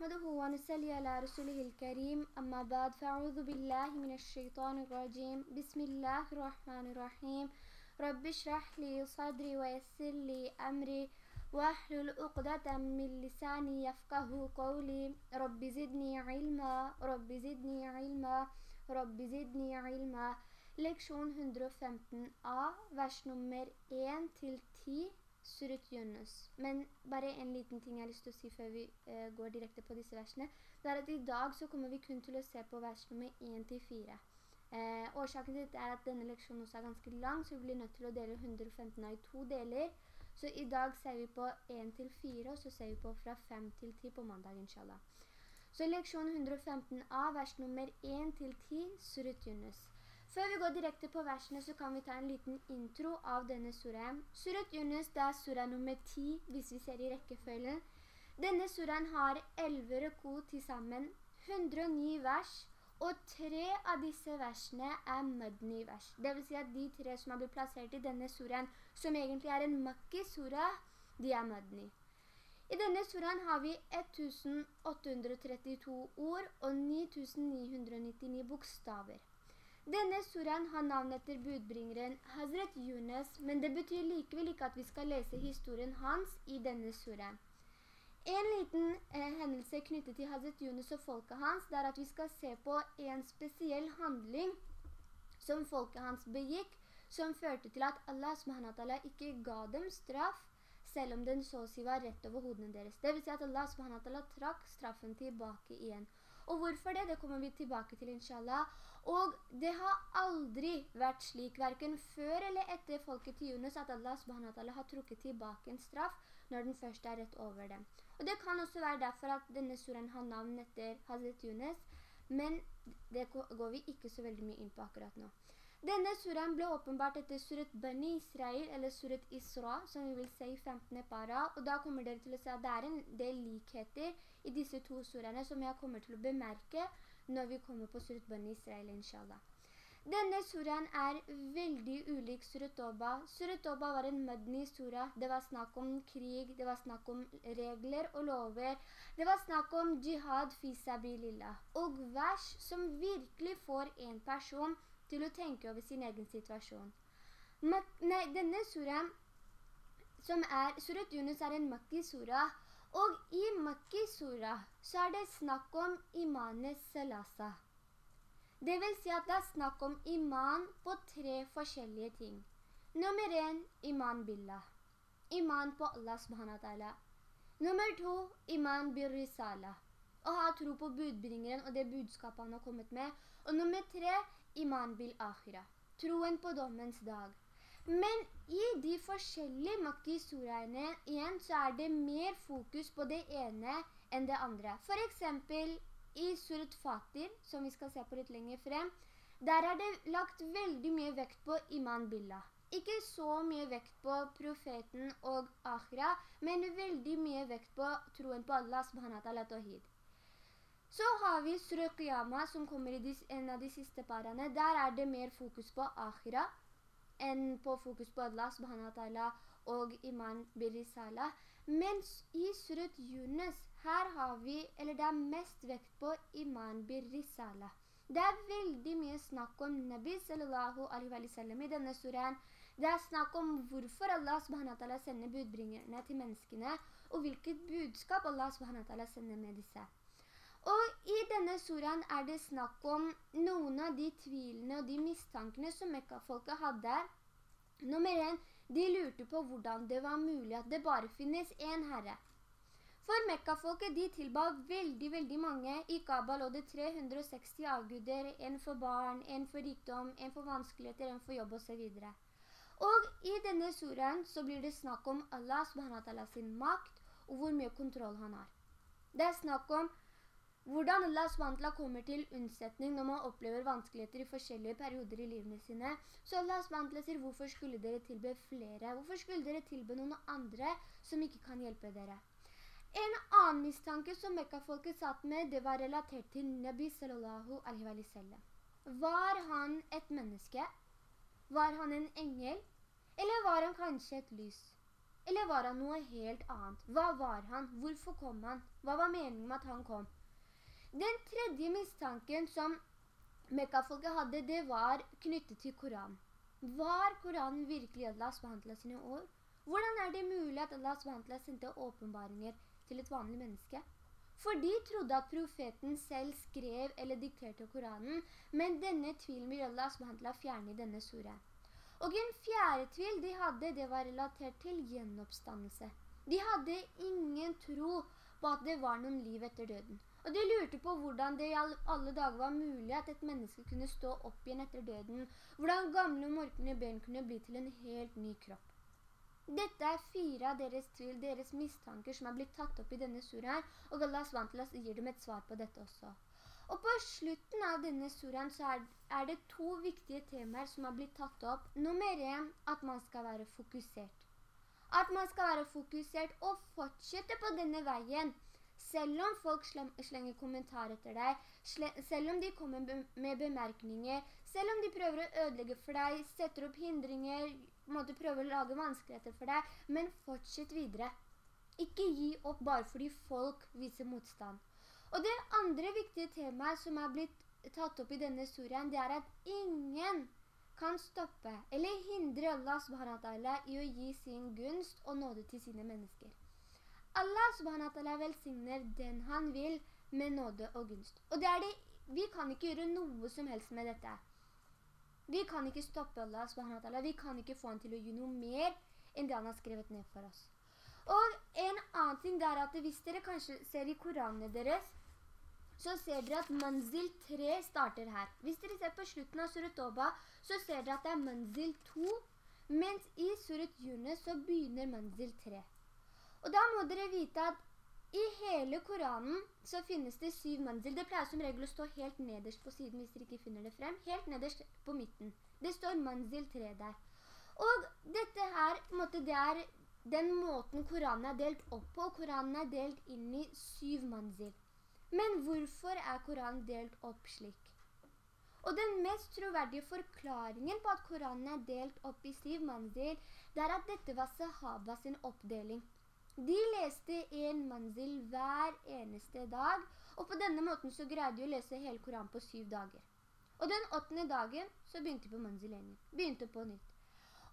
نحمده ونسلي على رسوله الكريم أما بعد فأعوذ بالله من الشيطان الرجيم. بسم الله الرحمن الرحيم. رب اشرح لي صدري ويسر لي أمري واحلل عقدة من لساني يفقه قولي. رب زدني علما رب زدني علما رب زدني علما. Leksjon 115a, vers nummer 1 til 10 Surat Yunus. Men bare en liten ting jeg har lyst til å si før vi uh, går direkte på disse versene. Det er at i dag så kommer vi kun til å se på vers nummer 1-4. Uh, eh, årsaken til dette er at denne leksjonen også er ganske lang, så vi blir nødt til å dele 115 i to deler. Så i dag ser vi på 1-4, og så ser vi på fra 5-10 på mandag, inshallah. Så leksjon 115a, vers nummer 1-10, Surut Yunus. Før vi går direkte på versene, så kan vi ta en liten intro av denne suraen. Surat Yunus, det er sura nummer 10, hvis vi ser i rekkefølgen. Denne suraen har 11 reko til sammen, 109 vers, og tre av disse versene er Madni-vers. Det vil si at de tre som har blitt plassert i denne suraen, som egentlig er en Makki-sura, de er Madni. I denne suraen har vi 1832 ord og 9999 bokstaver. Denne suraen har navn etter budbringeren Hazret Yunus, men det betyr likevel ikke at vi skal lese historien hans i denne suraen. En liten eh, hendelse knyttet til Hazret Yunus og folket hans, det er at vi skal se på en spesiell handling som folket hans begikk, som førte til at Allah SWT ikke ga dem straff, selv om den så å si var rett over hodene deres. Det vil si at Allah SWT trakk straffen tilbake igjen. Og hvorfor det? Det kommer vi tilbake til, inshallah. Og det har aldri vært slik, hverken før eller etter folket til Yunus, at Allah har trukket tilbake en straff når den først er rett over dem. Og det kan også være derfor at denne suren har navn etter Hazret Yunus, men det går vi ikke så veldig mye inn på akkurat nå. Denne suraen ble åpenbart etter surat Bani Israel, eller surat Isra, som vi vil se i 15. para, og da kommer dere til å se at det er en del likheter i disse to surene som jeg kommer til å bemerke når vi kommer på Surat Bani Israel, inshallah. Denne suraen er veldig ulik Surat Toba. Surat Toba var en madni sura. Det var snakk om krig, det var snakk om regler og lover. Det var snakk om jihad fisabilillah. Og vers som virkelig får en person til å tenke over sin egen situasjon. nei, denne suraen som er, Surat Yunus er en makki sura, og i Makki sura så er det snakk om imanes salasa. Det vil si at det er snakk om iman på tre forskjellige ting. Nummer 1, iman billah. Iman på Allah subhanahu. Nummer 2, iman birrisala. Å ha tro på budbringeren og det budskapet han har kommet med. Og nummer 3, iman bil akhira. Troen på dommens dag. Men i de forskjellige makki-suraene igjen så er det mer fokus på det ene enn det andre. For eksempel i surat Fatir, som vi skal se på litt lenger frem, der er det lagt veldig mye vekt på iman billah. Ikke så mye vekt på profeten og akhira, men veldig mye vekt på troen på Allah subhanahu tawhid. Så har vi Surah Qiyama som kommer i en av de siste parene. Der er det mer fokus på akhira, enn på fokus på Allah subhanahu wa ta'ala og iman birisala. Mens i surat Yunus, her har vi, eller det er mest vekt på iman birisala. Det er veldig mye snakk om Nabi sallallahu alaihi wa sallam i denne suraen. Det er snakk om hvorfor Allah subhanahu wa ta'ala sender budbringerne til menneskene, og hvilket budskap Allah subhanahu wa ta'ala sender med disse. Og i denne suraen er det snakk om noen av de tvilene og de mistankene som Mekka-folket hadde. Nummer 1, de lurte på hvordan det var mulig at det bare finnes en herre. For Mekka-folket de tilba veldig, veldig mange. I Kaaba lå det 360 avguder, en for barn, en for rikdom, en for vanskeligheter, en for jobb og så videre. Og i denne suraen så blir det snakk om Allah sin makt og hvor mye kontroll han har. Det er snakk om hvordan Allah SWT kommer til unnsetning når man opplever vanskeligheter i forskjellige perioder i livene sine. Så Allah SWT sier, hvorfor skulle dere tilbe flere? Hvorfor skulle dere tilbe noen andre som ikke kan hjelpe dere? En annen mistanke som Mekka-folket satt med, det var relatert til Nabi sallallahu alaihi wa sallam. Var han et menneske? Var han en engel? Eller var han kanskje et lys? Eller var han noe helt annet? Hva var han? Hvorfor kom han? Hva var meningen med at han kom? Den tredje mistanken som Mekka-folket hadde, det var knyttet til Koran. Var Koranen virkelig Allah SWT sine år? Hvordan er det mulig at Allah SWT sendte åpenbaringer til et vanlig menneske? For de trodde at profeten selv skrev eller dikterte Koranen, men denne tvilen vil Allah SWT fjerne i denne sura. Og en fjerde tvil de hadde, det var relatert til gjenoppstandelse. De hadde ingen tro på at det var noen liv etter døden. Og de lurte på hvordan det i alle dager var mulig at et menneske kunne stå opp igjen etter døden. Hvordan gamle og morkende ben kunne bli til en helt ny kropp. Dette er fire av deres tvil, deres mistanker som er blitt tatt opp i denne suraen, og Allah SWT gir dem et svar på dette også. Og på slutten av denne suraen så er, det to viktige temaer som har blitt tatt opp. Nummer en, at man skal være fokusert. At man skal være fokusert og fortsette på denne veien. Selv om folk slenger kommentarer etter deg, selv om de kommer med bemerkninger, selv om de prøver å ødelegge for deg, setter opp hindringer, måtte prøve å lage vanskeligheter for deg, men fortsett videre. Ikke gi opp bare fordi folk viser motstand. Og det andre viktige temaet som er blitt tatt opp i denne historien, det er at ingen kan stoppe eller hindre Allah i å gi sin gunst og nåde til sine mennesker. Allah subhanahu velsigner den han vil med nåde og gunst. Og det er det, vi kan ikke gjøre noe som helst med dette. Vi kan ikke stoppe Allah subhanahu Vi kan ikke få han til å gjøre noe mer enn det han har skrevet ned for oss. Og en annen ting er at hvis dere kanskje ser i Koranene deres, så ser dere at manzil 3 starter her. Hvis dere ser på slutten av Surat Oba, så ser dere at det er manzil 2, mens i Surat Yunus så begynner manzil 3. Og da må dere vite at i hele Koranen så finnes det syv manzil. Det pleier som regel å stå helt nederst på siden hvis dere ikke finner det frem. Helt nederst på midten. Det står manzil 3 der. Og dette her, måte, det er den måten Koranen er delt opp på. Koranen er delt inn i syv manzil. Men hvorfor er Koranen delt opp slik? Og den mest troverdige forklaringen på at Koranen er delt opp i syv manzil, det er at dette var Sahaba sin oppdeling. De leste en manzil hver eneste dag, og på denne måten så greide de å lese hele Koran på syv dager. Og den åttende dagen så begynte de på manzil 1. Begynte på nytt.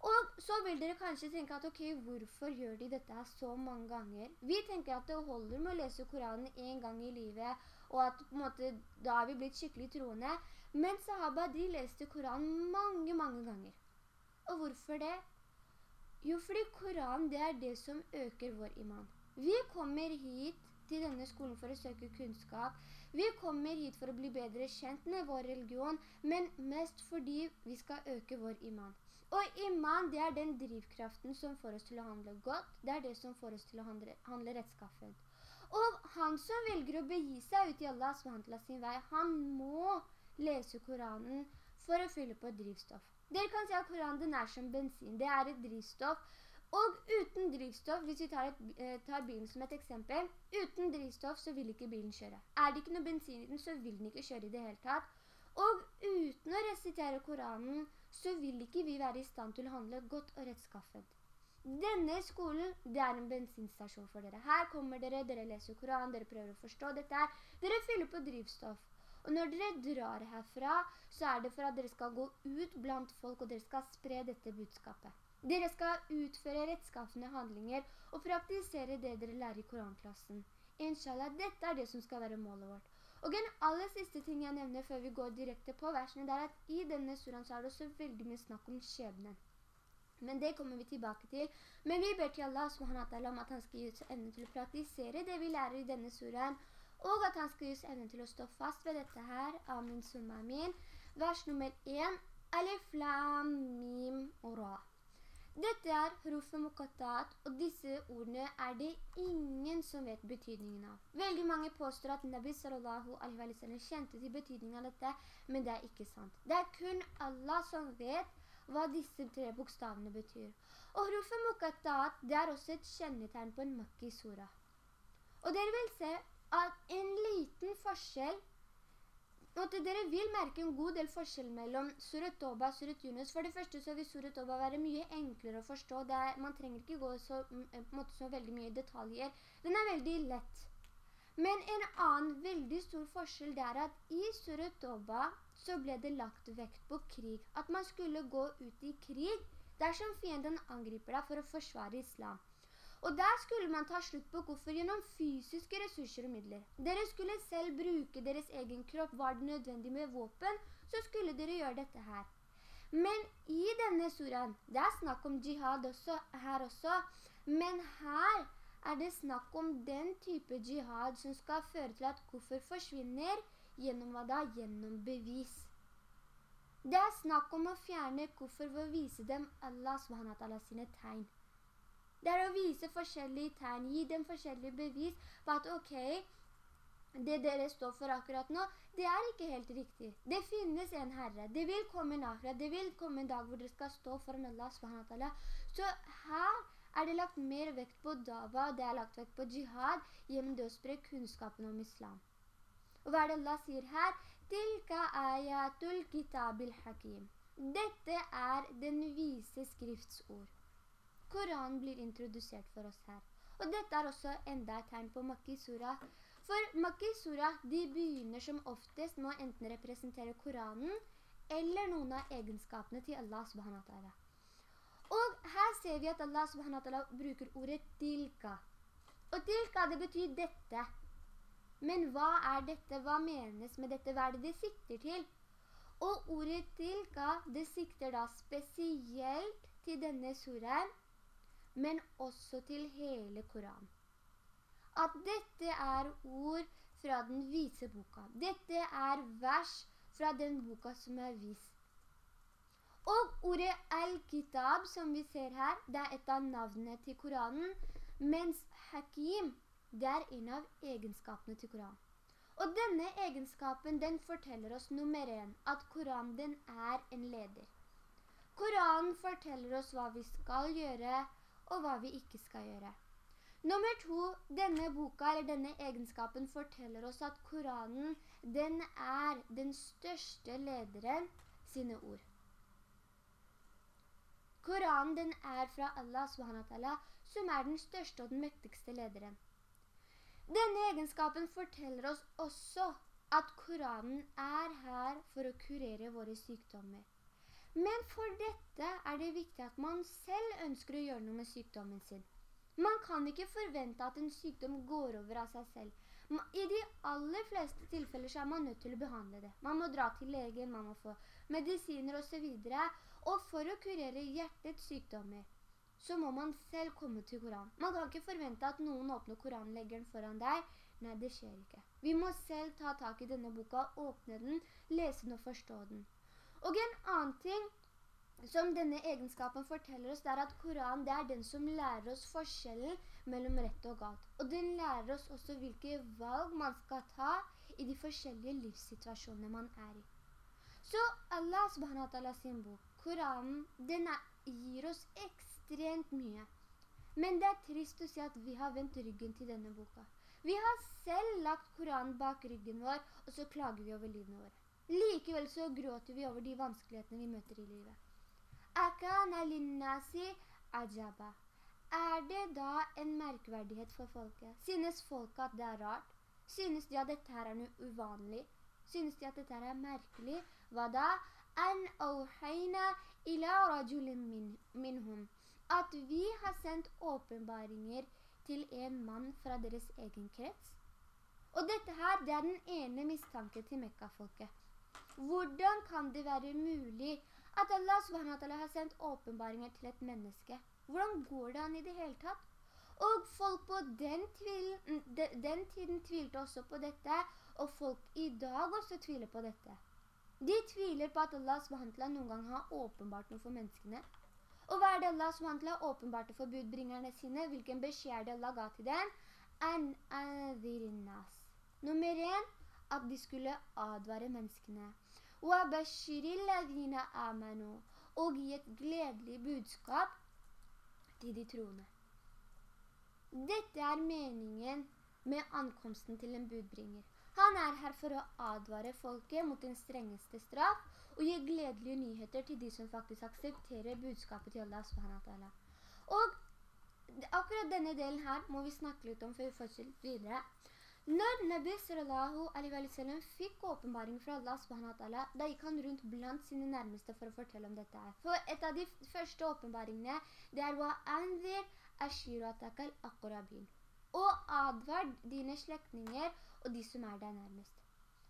Og så vil dere kanskje tenke at ok, hvorfor gjør de dette så mange ganger? Vi tenker at det holder med å lese Koranen en gang i livet, og at på en måte da har vi blitt skikkelig troende. Men sahaba, de leste Koranen mange, mange ganger. Og hvorfor det? Jo, fordi Koranen det er det som øker vår iman. Vi kommer hit til denne skolen for å søke kunnskap. Vi kommer hit for å bli bedre kjent med vår religion, men mest fordi vi skal øke vår iman. Og iman, det er den drivkraften som får oss til å handle godt. Det er det som får oss til å handle, handle rettskaffent. Og han som velger å begi seg ut i Allah sin vei, han må lese Koranen for å fylle på drivstoff. Dere kan si at Koranen er som bensin. Det er et drivstoff. Og uten drivstoff, hvis vi tar, et, eh, tar, bilen som et eksempel, uten drivstoff så vil ikke bilen kjøre. Er det ikke noe bensin i den, så vil den ikke kjøre i det hele tatt. Og uten å resitere Koranen, så vil ikke vi være i stand til å handle godt og rettskaffet. Denne skolen, det er en bensinstasjon for dere. Her kommer dere, dere leser Koran, dere prøver å forstå dette her. Dere fyller på drivstoff. Og når dere drar herfra, så er det for at dere skal gå ut blant folk, og dere skal spre dette budskapet. Dere skal utføre rettskaffende handlinger og praktisere det dere lærer i koranklassen. Inshallah, dette er det som skal være målet vårt. Og en aller siste ting jeg nevner før vi går direkte på versene, det er at i denne suran så er det også veldig mye snakk om skjebnen. Men det kommer vi tilbake til. Men vi ber til Allah om at han skal gi oss evne til å praktisere det vi lærer i denne suran, og at han skal gi oss evnen til å stå fast ved dette her. Amin, summa amin. Vers nummer 1. Alif, lam, mim og ra. Dette er Hurufa muqattat, og disse ordene er det ingen som vet betydningen av. Veldig mange påstår at Nabi sallallahu alaihi wa sallam kjente til betydningen av dette, men det er ikke sant. Det er kun Allah som vet hva disse tre bokstavene betyr. Og Hurufa muqattat, det er også et kjennetegn på en makki sura. Og dere vil se en liten forskjell Og til dere vil merke en god del forskjell mellom Surat Toba og Surat Yunus. For det første så vil Surat Toba være mye enklere å forstå. Er, man trenger ikke gå så, måte, så veldig mye detaljer. Den er veldig lett. Men en annen veldig stor forskjell er at i Surat Toba så ble det lagt vekt på krig. At man skulle gå ut i krig dersom fienden angriper deg for å forsvare islam. Og der skulle man ta slutt på koffer gjennom fysiske ressurser og midler. Dere skulle selv bruke deres egen kropp, var det nødvendig med våpen, så skulle dere gjøre dette her. Men i denne suraen, det er snakk om jihad også, her også, men her er det snakk om den type jihad som skal føre til at koffer forsvinner gjennom hva da? Gjennom bevis. Det er snakk om å fjerne koffer ved å vise dem Allah sine tegn. Det er å vise forskjellige tegn, gi dem forskjellige bevis på at ok, det dere står for akkurat nå, det er ikke helt riktig. Det finnes en herre. Det vil komme en akkurat. Det vil komme en dag hvor dere skal stå foran Allah SWT. Så her er det lagt mer vekt på dava, det er lagt vekt på jihad, gjennom det å spre kunnskapen om islam. Og hva er det Allah sier her? Tilka ayatul kitabil hakim. Dette er den vise skriftsord. Koranen blir introdusert for oss her. Og dette er også enda et tegn på Makki Surah. For Makki Surah, de begynner som oftest med å enten representere Koranen, eller noen av egenskapene til Allah subhanahu Og her ser vi at Allah subhanahu bruker ordet tilka. Og tilka, det betyr dette. Men hva er dette? Hva menes med dette? Hva er det det sikter til? Og ordet tilka, det sikter da spesielt til denne suraen, men også til hele Koran. At dette er ord fra den vise boka. Dette er vers fra den boka som er vis. Og ordet al-kitab som vi ser her, det er et av navnene til Koranen, mens hakim, det er en av egenskapene til Koranen. Og denne egenskapen, den forteller oss nummer en, at Koranen den er en leder. Koranen forteller oss hva vi skal gjøre, og hva vi ikke skal gjøre. Nummer to, denne boka eller denne egenskapen forteller oss at Koranen, den er den største lederen sine ord. Koranen den er fra Allah SWT, som er den største og den mektigste lederen. Denne egenskapen forteller oss også at Koranen er her for å kurere våre sykdommer. Men for dette er det viktig at man selv ønsker å gjøre noe med sykdommen sin. Man kan ikke forvente at en sykdom går over av seg selv. I de aller fleste tilfeller så er man nødt til å behandle det. Man må dra til legen, man må få medisiner og så videre. Og for å kurere hjertets sykdommer, så må man selv komme til Koran. Man kan ikke forvente at noen åpner Koranleggeren foran deg. Nei, det skjer ikke. Vi må selv ta tak i denne boka, åpne den, lese den og forstå den. Og en annen ting som denne egenskapen forteller oss, det er at Koran det er den som lærer oss forskjellen mellom rett og galt. Og den lærer oss også hvilke valg man skal ta i de forskjellige livssituasjonene man er i. Så Allah subhanahu sin bok, Koranen, den er, gir oss ekstremt mye. Men det er trist å si at vi har vendt ryggen til denne boka. Vi har selv lagt Koranen bak ryggen vår, og så klager vi over livene våre. Likevel så gråter vi over de vanskelighetene vi møter i livet. Akana linnasi ajaba. Er det da en merkverdighet for folket? Synes folket at det er rart? Synes de at dette her er noe uvanlig? Synes de at dette her er merkelig? Hva da? An awhayna ila rajulin min, minhum. At vi har sendt åpenbaringer til en mann fra deres egen krets? Og dette her, det er den ene mistanken til Mekka-folket. Hvordan kan det være mulig at Allah SWT har sendt åpenbaringer til et menneske? Hvordan går det an i det hele tatt? Og folk på den, tvil, den tiden tvilte også på dette, og folk i dag også tviler på dette. De tviler på at Allah SWT noen gang har åpenbart noe for menneskene. Og hva er det Allah SWT har åpenbart for budbringerne sine? Hvilken beskjed det Allah ga til dem? An nas. Nummer en, at de skulle advare menneskene og gi et gledelig budskap til de troende. Dette er meningen med ankomsten til en budbringer. Han er her for å advare folket mot den strengeste straff og gi gledelige nyheter til de som faktisk aksepterer budskapet til Allah subhanahu Og akkurat denne delen her må vi snakke litt om før vi fortsetter videre. Når Nabi sallallahu alaihi wa fikk åpenbaring fra Allah subhanahu da gikk han rundt blant sine nærmeste for å fortelle om dette her. For et av de første åpenbaringene, det er «Wa anzir ashiratakal akurabin» Og advard dine slektinger og de som er deg nærmest.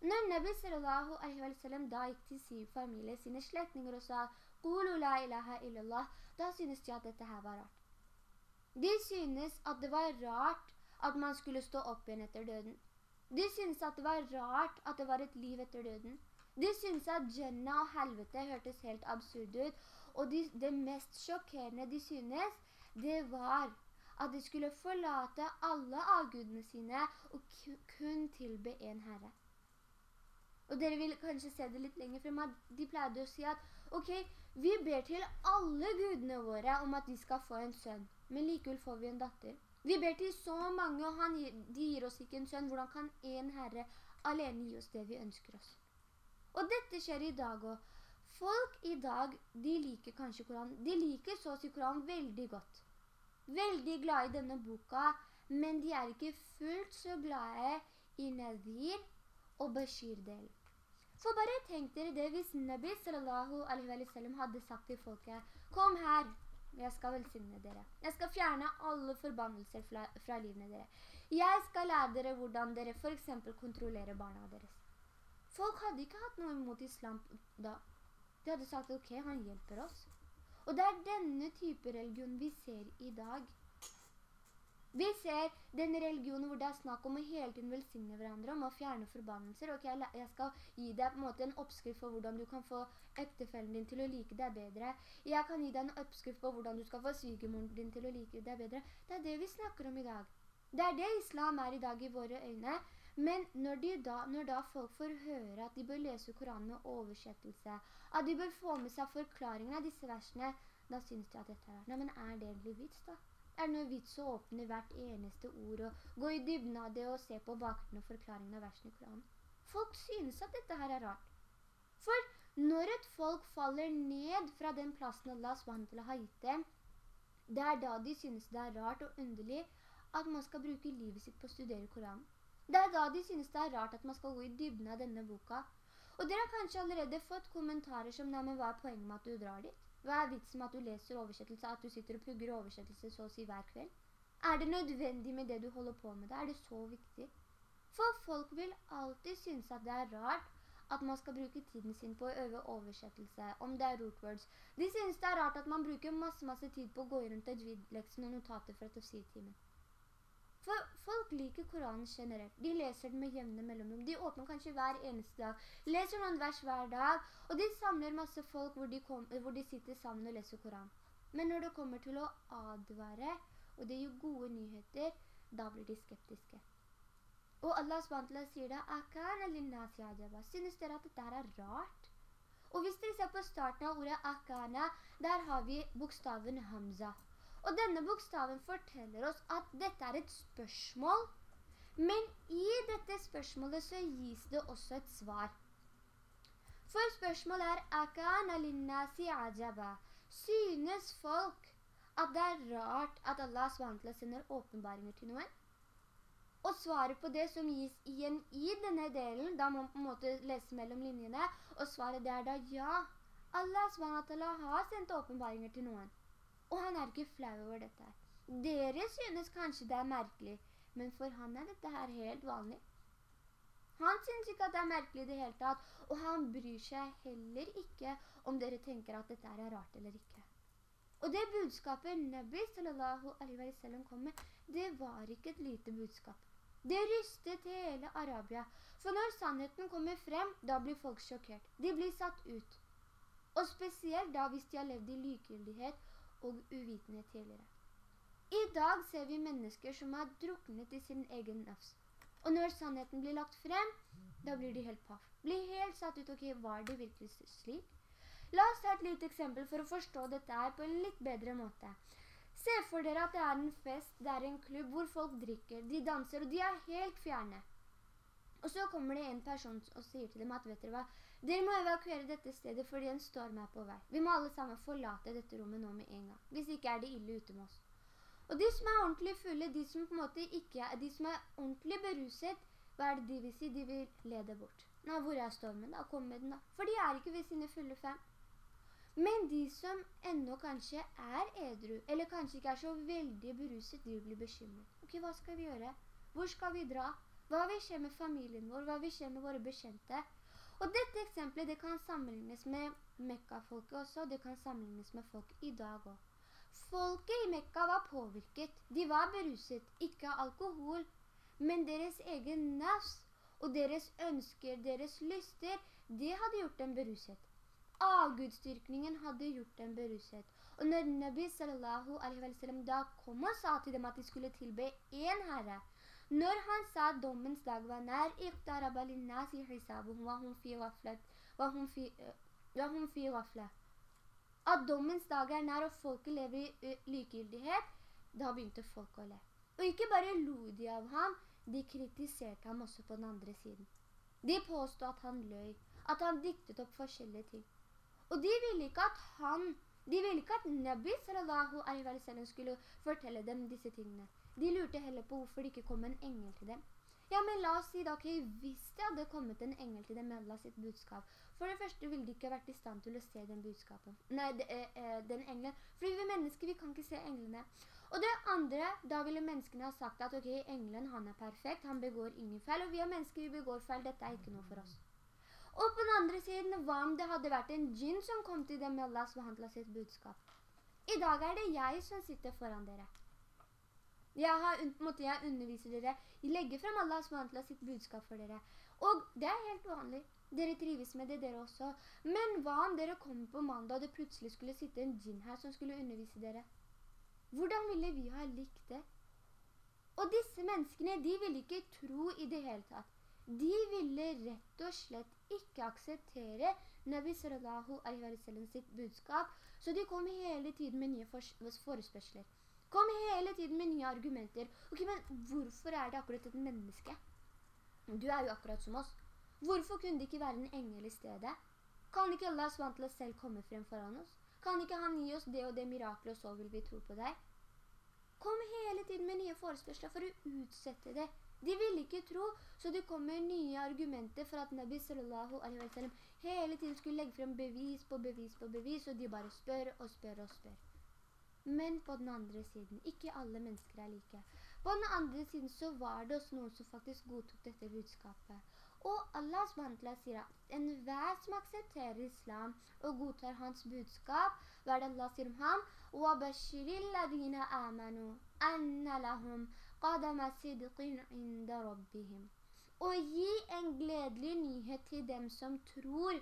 Når Nabi sallallahu alaihi wa sallam da gikk til sin familie, sine slektinger og sa «Qulu la ilaha illallah», da synes de at dette her var rart. De synes at det var rart at man skulle stå opp igjen etter døden. De syntes at det var rart at det var et liv etter døden. De syntes at Jannah og helvete hørtes helt absurd ut, og de, det mest sjokkerende de synes, det var at de skulle forlate alle avgudene sine og kun tilbe en herre. Og dere vil kanskje se det litt lenger frem, at de pleide å si at, ok, vi ber til alle gudene våre om at de skal få en sønn, men likevel får vi en datter. Vi ber til så mange, og han, de gir oss ikke en sønn. Hvordan kan en herre alene gi oss det vi ønsker oss? Og dette skjer i dag også. Folk i dag, de liker kanskje Koran. De liker så å si Koran veldig godt. Veldig glad i denne boka, men de er ikke fullt så glade i Nadir og Bashir-delen. For bare tenk dere det hvis Nabi sallallahu alaihi wa sallam hadde sagt til folket, kom her, jeg skal velsigne dere. Jeg skal fjerne alle forbannelser fra, fra livene dere. Jeg skal lære dere hvordan dere for eksempel kontrollerer barna deres. Folk hadde ikke hatt noe imot islam da. De hadde sagt, ok, han hjelper oss. Og det er denne type religion vi ser i dag. Vi ser den religionen hvor det er snakk om å hele tiden velsigne hverandre, om å fjerne forbannelser. Ok, jeg skal gi deg på en måte en oppskrift for hvordan du kan få ektefellen din til å like deg bedre. Jeg kan gi deg en oppskrift på hvordan du skal få svigermoren din til å like deg bedre. Det er det vi snakker om i dag. Det er det islam er i dag i våre øyne. Men når, da, når da folk får høre at de bør lese Koranen med oversettelse, at de bør få med seg forklaringen av disse versene, da synes de at dette er Nei, men er det egentlig vits da? er det noe vits å åpne hvert eneste ord og gå i dybden av det og se på bakgrunnen og forklaringen av versene i Koranen. Folk synes at dette her er rart. For når et folk faller ned fra den plassen Allah SWT har gitt dem, det er da de synes det er rart og underlig at man skal bruke livet sitt på å studere Koranen. Det er da de synes det er rart at man skal gå i dybden av denne boka. Og dere har kanskje allerede fått kommentarer som «Nei, men hva er poenget med at du drar dit?» Hva er vitsen med at du leser oversettelse, at du sitter og pugger oversettelse så å si hver kveld? Er det nødvendig med det du holder på med det? Er det så viktig? For folk vil alltid synes at det er rart at man skal bruke tiden sin på å øve oversettelse, om det er rootwords. De synes det er rart at man bruker masse, masse tid på å gå rundt tajwid-leksen og notater fra tafsir-timen. For folk liker Koranen generelt. De leser den med jevne mellomrom. De åpner kanskje hver eneste dag. Leser noen vers hver dag. Og de samler masse folk hvor de, kom, hvor de sitter sammen og leser Koran. Men når det kommer til å advare, og det gir gode nyheter, da blir de skeptiske. Og Allah SWT sier da, «Akana linnasi ajaba». Synes dere at dette er rart? Og hvis dere ser på starten av ordet «akana», der har vi bokstaven «hamza». Og denne bokstaven forteller oss at dette er et spørsmål, men i dette spørsmålet så gis det også et svar. For spørsmålet er «Akana linnasi ajaba». Synes folk at det er rart at Allah SWT sender åpenbaringer til noen? Og svaret på det som gis igjen i denne delen, da må man på en måte lese mellom linjene, og svaret det er da ja. Allah SWT har sendt åpenbaringer til noen. Og han er ikke flau over dette. Dere synes kanskje det er merkelig, men for han er dette her helt vanlig. Han synes ikke at det er merkelig i det hele tatt, og han bryr seg heller ikke om dere tenker at dette er rart eller ikke. Og det budskapet Nabi sallallahu alaihi wa sallam kom med, det var ikke et lite budskap. Det rystet hele Arabia, for når sannheten kommer frem, da blir folk sjokkert. De blir satt ut. Og spesielt da hvis de har levd i likegyldighet og uvitenhet tidligere. I dag ser vi mennesker som har druknet i sin egen nafs. Og når sannheten blir lagt frem, da blir de helt paff. Blir helt satt ut, ok, var det virkelig slik? La oss ta et lite eksempel for å forstå dette her på en litt bedre måte. Se for dere at det er en fest, det er en klubb hvor folk drikker, de danser, og de er helt fjerne. Og så kommer det en person og sier til dem at, vet dere hva, dere må evakuere dette stedet fordi en storm er på vei. Vi må alle sammen forlate dette rommet nå med en gang. Hvis ikke er det ille ute med oss. Og de som er ordentlig fulle, de som på en måte ikke er, de som er ordentlig beruset, hva er det de vil si? De vil lede bort. Nei, hvor er stormen da? Kom med den da. For de er ikke ved sine fulle fem. Men de som enda kanskje er edru, eller kanskje ikke er så veldig beruset, de blir bekymret. Ok, hva skal vi gjøre? Hvor skal vi dra? Hva vil skje med familien vår? Hva vil skje med våre bekjente? Og dette eksempelet, det kan sammenlignes med Mekka-folket også, det kan sammenlignes med folk i dag også. Folket i Mekka var påvirket. De var beruset, ikke av alkohol, men deres egen nafs og deres ønsker, deres lyster, det hadde gjort dem beruset. Avgudstyrkningen hadde gjort dem beruset. Og når Nabi sallallahu alaihi wa sallam da kom og sa til dem at de skulle tilbe en herre, når han sa at dommens dag var nær, «Iqtaraba linnasi hisabuhum wa hum fi ghaflat, wa hum fi, wa hum fi ghaflat at dommens dag er nær og folket lever i likegyldighet, da begynte folk å le. Og ikke bare lo de av ham, de kritiserte ham også på den andre siden. De påstod at han løy, at han diktet opp forskjellige ting. Og de ville ikke at han, de ville ikke at Nabi sallallahu alaihi wa sallam skulle fortelle dem disse tingene. De lurte heller på hvorfor det ikke kom en engel til dem. Ja, men la oss si da, ok, hvis det hadde kommet en engel til dem med Allah sitt budskap, for det første ville de ikke vært i stand til å se den budskapen. Nei, de, eh, den engelen. Fordi vi mennesker, vi kan ikke se englene. Og det andre, da ville menneskene ha sagt at, ok, engelen, han er perfekt, han begår ingen feil, og vi er mennesker, vi begår feil, dette er ikke noe for oss. Og på den andre siden, hva om det hadde vært en djinn som kom til dem med Allahs behandlet sitt budskap? I dag er det jeg som sitter foran dere. Jeg har, måtte jeg undervise dere, legge frem Allah SWT sitt budskap for dere. Og det er helt vanlig. Dere trives med det dere også. Men hva om dere kommer på mandag og det plutselig skulle sitte en djinn her som skulle undervise dere? Hvordan ville vi ha likt det? Og disse menneskene, de ville ikke tro i det hele tatt. De ville rett og slett ikke akseptere Nabi sallallahu alaihi wa sallam sitt budskap, så de kom hele tiden med nye forespørsler. Kom hele tiden med nye argumenter. Ok, men hvorfor er det akkurat et menneske? Du er jo akkurat som oss. Hvorfor kunne det ikke være en engel i stedet? Kan ikke Allah SWT selv komme frem foran oss? Kan ikke han gi oss det og det miraklet, og så vil vi tro på deg? Kom hele tiden med nye forespørsler for å utsette det. De ville ikke tro, så det kommer nye argumenter for at Nabi sallallahu alaihi wa sallam hele tiden skulle legge frem bevis på bevis på bevis, og de bare spør og spør og spør. Men på den andre siden, ikke alle mennesker er like. På den andre siden så var det også noen som faktisk godtok dette budskapet. Og Allah SWT sier at en hver som aksepterer islam og godtar hans budskap, hva er det Allah sier om ham? وَبَشِّرِ الَّذِينَ آمَنُوا أَنَّ لَهُمْ قَدَمَ صِدْقٍ عِنْدَ رَبِّهِمْ Og gi en gledelig nyhet til dem som tror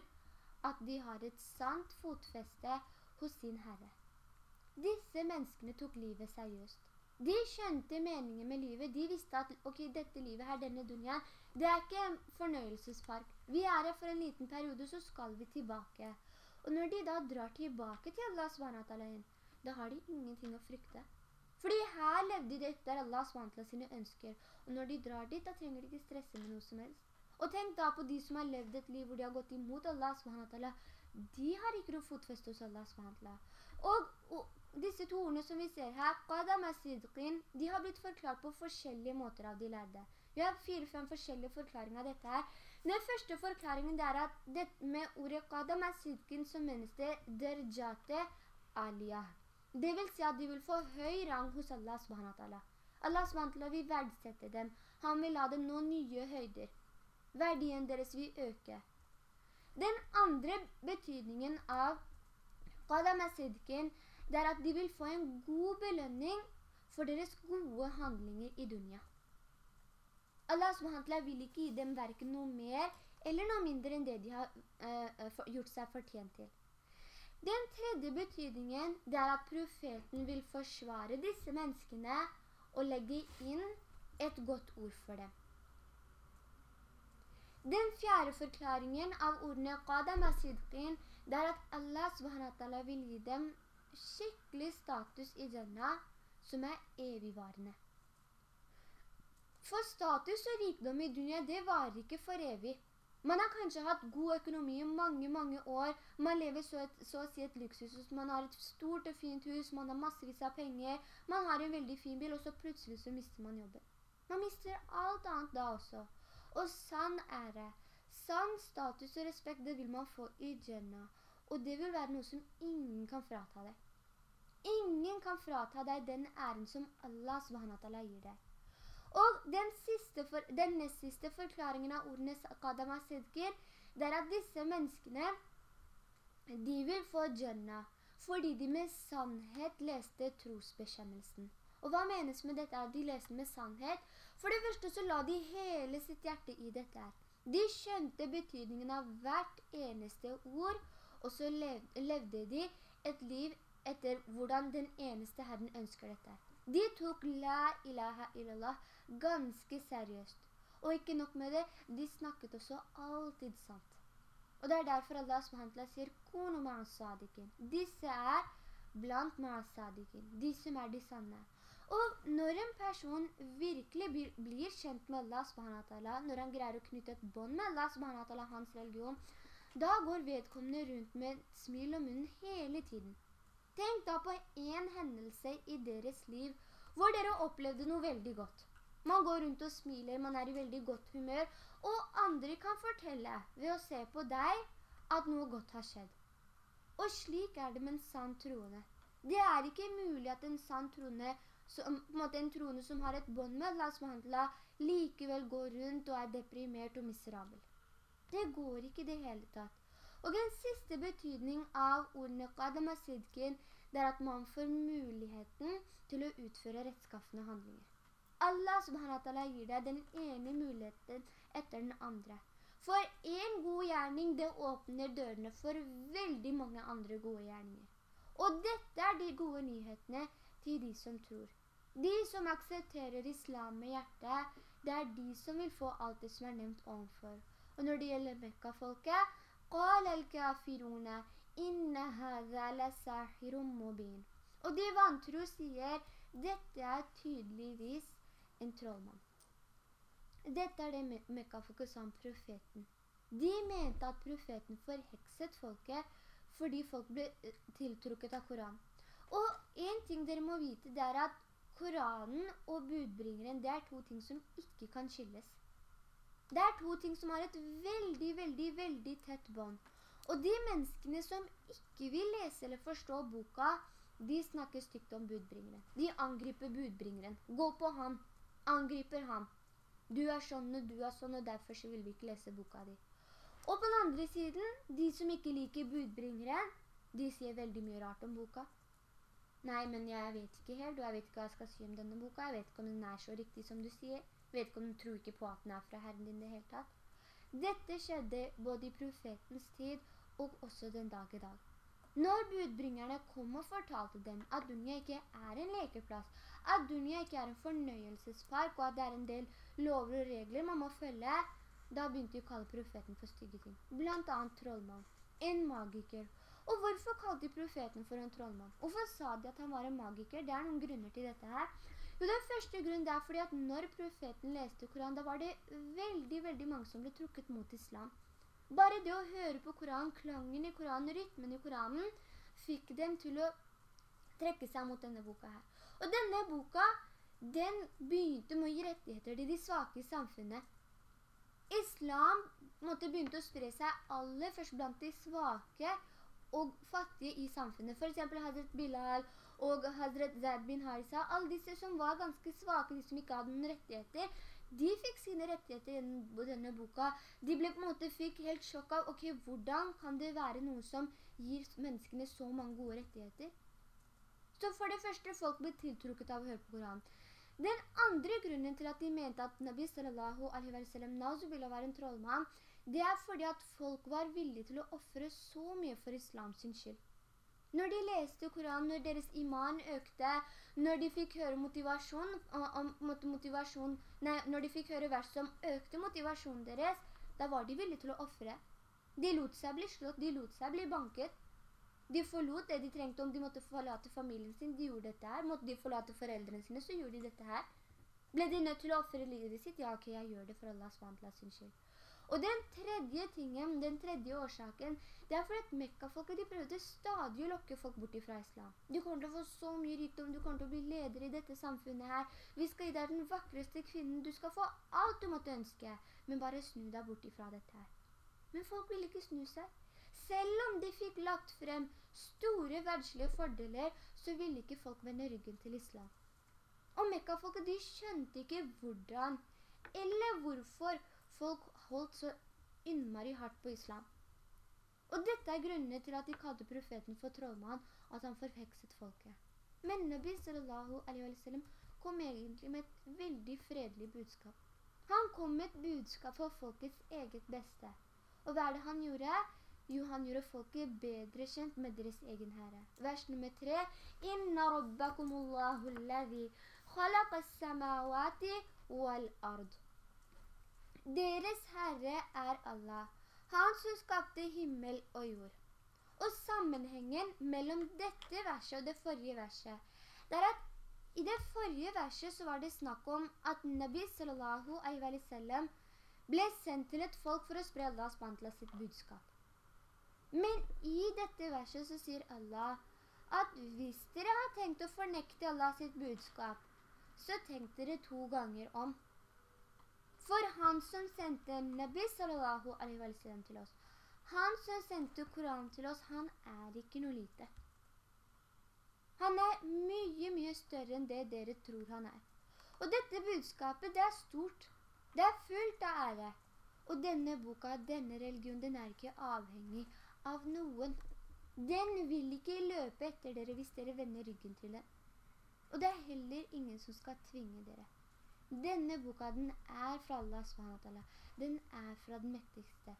at de har et sant fotfeste hos sin Herre. Disse menneskene tok livet seriøst. De skjønte meningen med livet. De visste at ok, dette livet her, denne dunja, det er ikke en fornøyelsespark. Vi er her for en liten periode, så skal vi tilbake. Og når de da drar tilbake til Allah SWT, da har de ingenting å frykte. Fordi her levde de etter Allah SWT sine ønsker. Og når de drar dit, da trenger de ikke stresse med noe som helst. Og tenk da på de som har levd et liv hvor de har gått imot Allah SWT. De har ikke noe fotfest hos Allah SWT. Og, og disse to ordene som vi ser her, de har blitt forklart på forskjellige måter av de lærde. Vi har fire-fem forskjellige forklaringer av dette her. Den første forklaringen er at det, med ordet qadam sidqin så menes det derjate aliyah. Det vil si at de vil få høy rang hos Allah subhanahu Allah subhanahu vil verdsette dem. Han vil la dem nå nye høyder. Verdien deres vil øke. Den andre betydningen av qadam sidqin det er at de vil få en god belønning for deres gode handlinger i dunya. Allah subhanahu vil ikke gi dem hverken noe mer eller noe mindre enn det de har uh, gjort seg fortjent til. Den tredje betydningen det er at profeten vil forsvare disse menneskene og legge inn et godt ord for dem. Den fjerde forklaringen av ordene «Qadam asidqin» det er at Allah subhanahu vil gi dem skikkelig status i Jannah som er evigvarende. For status og rikdom i dunia, det varer ikke for evig. Man har kanskje hatt god økonomi i mange, mange år. Man lever så, et, så å si et luksushus. Man har et stort og fint hus. Man har massevis av penger. Man har en veldig fin bil, og så plutselig så mister man jobben. Man mister alt annet da også. Og sann ære, sann status og respekt, det vil man få i Jannah. Og det vil være noe som ingen kan frata deg. Ingen kan frata deg den æren som Allah subhanahu gir deg. Og den, for, den nest siste forklaringen av ordene Qadama Sidkir, det er at disse menneskene, de vil få Jannah, fordi de med sannhet leste trosbekjennelsen. Og hva menes med dette at de leste med sannhet? For det første så la de hele sitt hjerte i dette her. De skjønte betydningen av hvert eneste ord, og så levde de et liv etter hvordan den eneste Herren ønsker dette. De tok la ilaha illallah ganske seriøst. Og ikke nok med det, de snakket også alltid sant. Og det er derfor Allah SWT sier «Kono ma'asadikin». Disse er blant ma'asadikin, de som er de sanne. Og når en person virkelig blir, kjent med Allah SWT, når han greier å knytte et bånd med Allah SWT, hans religion, da går vedkommende rundt med smil om munnen hele tiden. Tenk da på en hendelse i deres liv hvor dere opplevde noe veldig godt. Man går rundt og smiler, man er i veldig godt humør, og andre kan fortelle ved å se på deg at noe godt har skjedd. Og slik er det med en sann troende. Det er ikke mulig at en sann troende, som, en troende som har et bånd med Allah SWT, likevel går rundt og er deprimert og miserabel. Det går ikke det hele tatt. Og en siste betydning av ordene qadama sidkin, det er at man får muligheten til å utføre rettskaffende handlinger. Allah subhanahu gir deg den ene muligheten etter den andre. For en god gjerning, det åpner dørene for veldig mange andre gode gjerninger. Og dette er de gode nyhetene til de som tror. De som aksepterer islam med hjertet, det er de som vil få alt det som er nevnt ovenfor. Og når det gjelder Mekka-folket, قال الكافرون إن هذا لساحر مبين. Og de vantro sier, dette er tydeligvis en trollmann. Dette er det Mekka-folket sa om profeten. De mente at profeten forhekset folket fordi folk ble eh, tiltrukket av Koran. Og en ting dere må vite, det er at Koranen og budbringeren, det er to ting som ikke kan skilles. Det er to ting som har et veldig, veldig, veldig tett bånd. Og de menneskene som ikke vil lese eller forstå boka, de snakker stygt om budbringeren. De angriper budbringeren. Gå på han angriper han. Du er sånn og du er sånn, og derfor så vil vi ikke lese boka di. Og på den andre siden, de som ikke liker budbringeren, de sier veldig mye rart om boka. Nei, men jeg vet ikke helt, og jeg vet ikke hva jeg skal si om denne boka. Jeg vet ikke om den er så riktig som du sier. Vet ikke om du tror ikke på at den er fra Herren din i det hele tatt. Dette skjedde både i profetens tid og også den dag i dag. Når budbringerne kom og fortalte dem at Dunja ikke er en lekeplass, at Dunja ikke er en fornøyelsespark, og at det er en del lover og regler man må følge, da begynte de å kalle profeten for stygge ting. Blant annet trollmann, en magiker. Og hvorfor kalte de profeten for en trollmann? Hvorfor sa de at han var en magiker? Det er noen grunner til dette her. Jo, den første grunnen er fordi at når profeten leste Koran, da var det veldig, veldig mange som ble trukket mot islam. Bare det å høre på Koran, klangen i Koran, rytmen i Koranen, fikk dem til å trekke seg mot denne boka her. Og denne boka, den begynte med å gi rettigheter til de svake i samfunnet. Islam måtte begynte å spre seg aller først blant de svake og fattige i samfunnet. For eksempel Hazret Bilal og Hazret Zaid bin Harisa, alle disse som var ganske svake, de som ikke hadde noen rettigheter, de fikk sine rettigheter gjennom denne boka. De ble på en måte fikk helt sjokk av, ok, hvordan kan det være noe som gir menneskene så mange gode rettigheter? Så for det første, folk ble tiltrukket av å høre på Koran. Den andre grunnen til at de mente at Nabi sallallahu alaihi wa sallam Nazubillah var en trollmann, det er fordi at folk var villige til å offre så mye for islams skyld. Når de leste Koranen, når deres iman økte, når de fikk høre motivasjon, motivasjon nei, når de fikk høre vers som økte motivasjonen deres, da var de villige til å offre. De lot seg bli slått, de lot seg bli banket, de forlot det de trengte om de måtte forlate familien sin, de gjorde dette her. Måtte de forlate foreldrene sine, så gjorde de dette her. Ble de nødt til å offre livet sitt? Ja, ok, jeg gjør det for Allah SWT sin skyld. Og den tredje tingen, den tredje årsaken, det er for at Mekka-folket, de prøvde stadig å lokke folk bort fra islam. Du kommer til å få så mye rikdom, du kommer til å bli leder i dette samfunnet her. Vi skal gi deg den vakreste kvinnen, du skal få alt du måtte ønske, men bare snu deg bort fra dette her. Men folk ville ikke snu seg. Selv om de fikk lagt frem store verdslige fordeler, så ville ikke folk vende ryggen til islam. Og Mekka-folket, de skjønte ikke hvordan eller hvorfor folk holdt så innmari hardt på islam. Og dette er grunnen til at de kalte profeten for trollmann, at han forvekset folket. Men Nabi sallallahu alaihi wa sallam kom egentlig med et veldig fredelig budskap. Han kom med et budskap for folkets eget beste. Og hva er det han gjorde? Jo, han gjorde folket bedre kjent med deres egen herre. Vers nummer tre. «Inna rabbakumullahu alladhi khalaqa samawati wal ard». Deres Herre er Allah, han som skapte himmel og jord. Og sammenhengen mellom dette verset og det forrige verset, det er at i det forrige verset så var det snakk om at Nabi sallallahu alaihi wa sallam ble sendt til et folk for å spre Allahs mantla sitt budskap. Men i dette verset så sier Allah at hvis dere har tenkt å fornekte Allahs budskap, så tenk dere to ganger om. For han som sendte Nabi sallallahu alaihi wa sallam til oss, han som sendte Koran til oss, han er ikke noe lite. Han er mye, mye større enn det dere tror han er. Og dette budskapet, det er stort. Det er fullt av ære. Og denne boka, denne religion, den er ikke avhengig av noen. Den vil ikke løpe etter dere hvis dere vender ryggen til den. Og det er heller ingen som skal tvinge dere. Denne boka, den er fra Allah SWT. Den er fra den mektigste.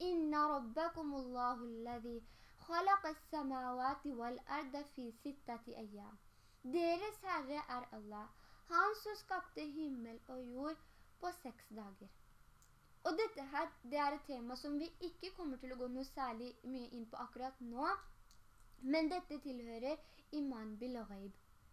Inna rabbakumullahu alladhi khalaqa samawati wal arda fi sittati ayyam. Deres Herre er Allah, han som skapte himmel og jord på seks dager. Og dette her, det er et tema som vi ikke kommer til å gå noe særlig mye inn på akkurat nå, men dette tilhører iman bil.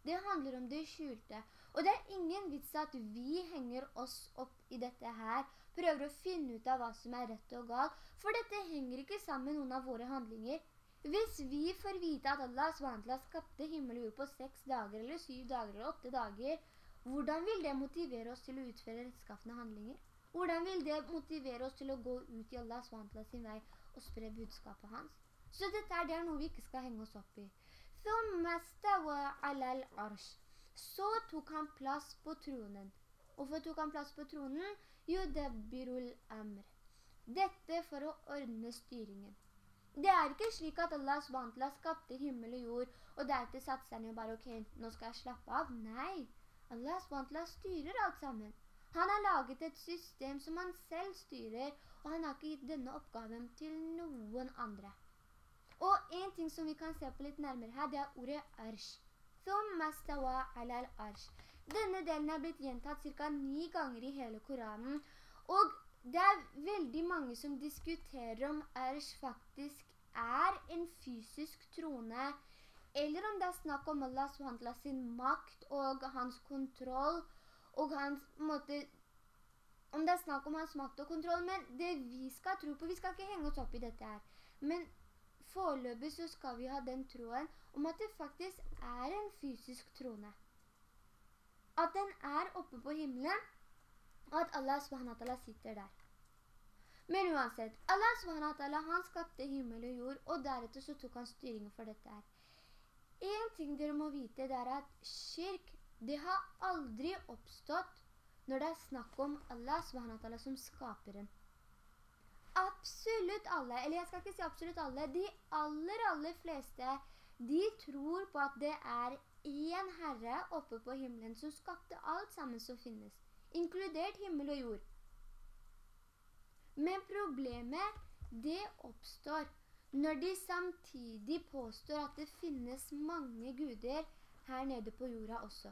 Det handler om det skjulte. Og det er ingen vits at vi henger oss opp i dette her, prøver å finne ut av hva som er rett og galt, for dette henger ikke sammen med noen av våre handlinger. Hvis vi får vite at Allah SWT skapte himmel og jord på seks dager, eller syv dager, eller åtte dager, hvordan vil det motivere oss til å utføre rettskaffende handlinger? Hvordan vil det motivere oss til å gå ut i Allah SWT sin vei og spre budskapet hans? Så dette er, det noe vi ikke skal henge oss opp i. Så tok han plass på tronen. Hvorfor tok han plass på tronen? Jo, det Yudabbirul amr. Dette for å ordne styringen. Det er ikke slik at Allah SWT skapte himmel og jord, og deretter satte seg ned og bare, ok, nå skal jeg slappe av. Nei, Allah SWT styrer alt sammen. Han har laget et system som han selv styrer, og han har ikke gitt denne oppgaven til noen andre. Og en ting som vi kan se på litt nærmere her, det er ordet arsh. Denne delen er blitt gjentatt cirka ni ganger i hele Koranen, og det er veldig mange som diskuterer om arsh faktisk er en fysisk trone, eller om det er snakk om Allah SWT sin makt og hans kontroll, og hans måte, om det er snakk om hans makt og kontroll, men det vi skal tro på, vi skal ikke henge oss opp i dette her, men Foreløpig så skal vi ha den troen om at det faktisk er en fysisk trone. At den er oppe på himmelen, og at Allah SWT sitter der. Men uansett, Allah SWT han skapte himmel og jord, og deretter så tok han styringen for dette her. En ting dere må vite, det er at kirk, det har aldri oppstått når det er snakk om Allah SWT som skaperen absolutt alle, eller jeg skal ikke si absolutt alle, de aller, aller fleste, de tror på at det er en herre oppe på himmelen som skapte alt sammen som finnes, inkludert himmel og jord. Men problemet, det oppstår når de samtidig påstår at det finnes mange guder her nede på jorda også.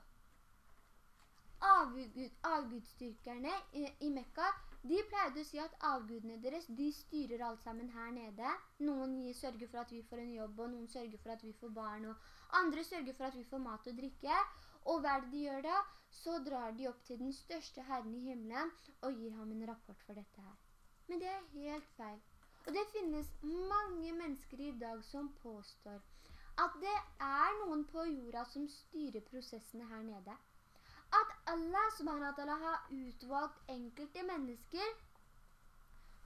Avgudstyrkerne i, Mekka, de pleide å si at avgudene deres, de styrer alt sammen her nede. Noen sørger for at vi får en jobb, og noen sørger for at vi får barn, og andre sørger for at vi får mat og drikke. Og hva de gjør da? så drar de opp til den største herren i himmelen og gir ham en rapport for dette her. Men det er helt feil. Og det finnes mange mennesker i dag som påstår at det er noen på jorda som styrer prosessene her nede. At Allah subhanahu har utvalgt enkelte mennesker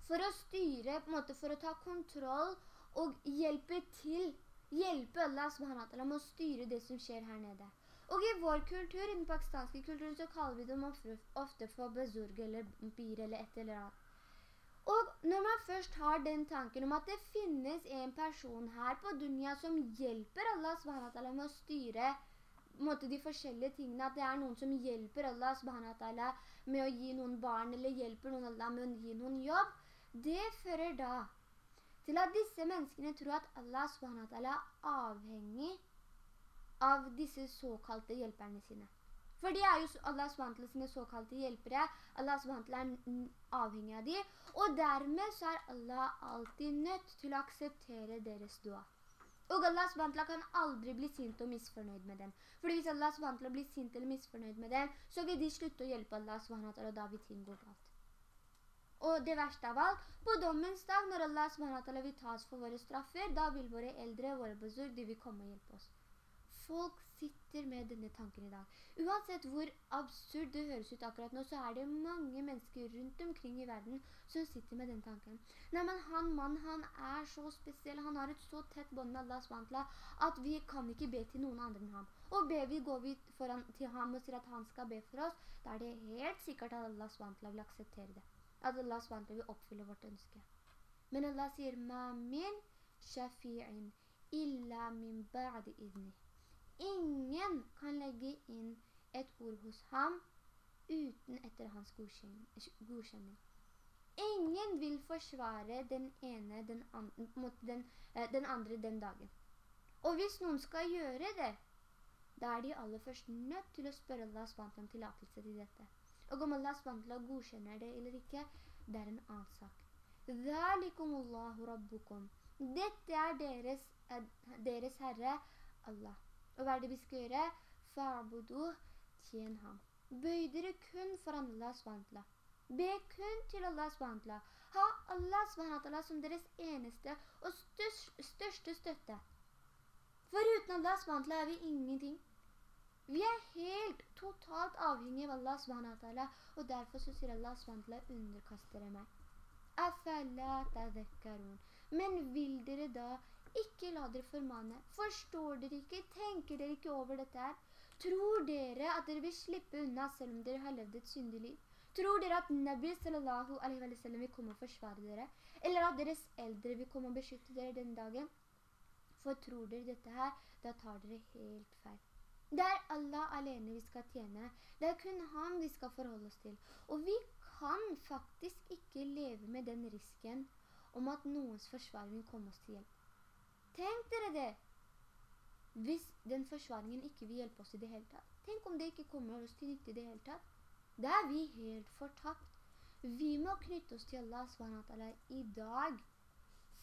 for å styre, på en måte for å ta kontroll og hjelpe til, hjelpe Allah subhanahu med å styre det som skjer her nede. Og i vår kultur, i den pakistanske kulturen, så kaller vi dem ofte for bezurg eller bir eller et eller annet. Og når man først har den tanken om at det finnes en person her på dunya som hjelper Allah SWT med å styre måte, de forskjellige tingene, at det er noen som hjelper Allah ta'ala med å gi noen barn, eller hjelper noen Allah med å gi noen jobb, det fører da til at disse menneskene tror at Allah ta'ala er avhengig av disse såkalte hjelperne sine. For de er jo Allah SWT sine såkalte hjelpere. Allah SWT er avhengig av de. Og dermed så er Allah alltid nødt til å akseptere deres dua. Og Allah SWT kan aldri bli sint og misfornøyd med dem. Fordi hvis Allah SWT blir sint eller misfornøyd med dem, så vil de slutte å hjelpe Allah SWT, og da vil ting gå galt. Og det verste av alt, på dommens dag, når Allah SWT vil ta oss for våre straffer, da vil våre eldre, våre besøk, de vil komme og hjelpe oss folk sitter med denne tanken i dag. Uansett hvor absurd det høres ut akkurat nå, så er det mange mennesker rundt omkring i verden som sitter med den tanken. Nei, men han mann, han er så spesiell, han har et så tett bånd med Allahs vantla, at vi kan ikke be til noen andre enn ham. Og ber vi, går vi foran til ham og sier at han skal be for oss, da er det helt sikkert at Allahs vantla vil akseptere det. At Allahs vantla vil oppfylle vårt ønske. Men Allah sier, «Ma min shafi'in illa min ba'di idni». Ingen kan legge inn et ord hos ham uten etter hans godkjenning. Ingen vil forsvare den ene den andre, den, eh, den andre den dagen. Og hvis noen skal gjøre det, da er de aller først nødt til å spørre Allah SWT om tillatelse til dette. Og om Allah SWT godkjenner det eller ikke, det er en annen sak. Dette er deres, eh, deres Herre, Allah. Og hva er det vi skal gjøre? Fa'budu, tjen ham. Bøy dere kun for Allah SWT. Be kun til Allah SWT. Ha Allah SWT som deres eneste og største, støtte. For uten Allah SWT er vi ingenting. Vi er helt, totalt avhengige av Allah SWT, og derfor så sier Allah SWT, underkastere meg. Men vil dere da ikke la dere formane. Forstår dere ikke? Tenker dere ikke over dette her? Tror dere at dere vil slippe unna selv om dere har levd et syndig liv? Tror dere at Nabi sallallahu alaihi wa sallam vil komme og forsvare dere? Eller at deres eldre vil komme og beskytte dere den dagen? For tror dere dette her, da tar dere helt feil. Det er Allah alene vi skal tjene. Det er kun han vi skal forholde oss til. Og vi kan faktisk ikke leve med den risken om at noens forsvaring kommer oss til hjelp. Tenk dere det! Hvis den forsvaringen ikke vil hjelpe oss i det hele tatt. Tenk om det ikke kommer oss til nytte i det hele tatt. Da er vi helt fortapt. Vi må knytte oss til Allah SWT i dag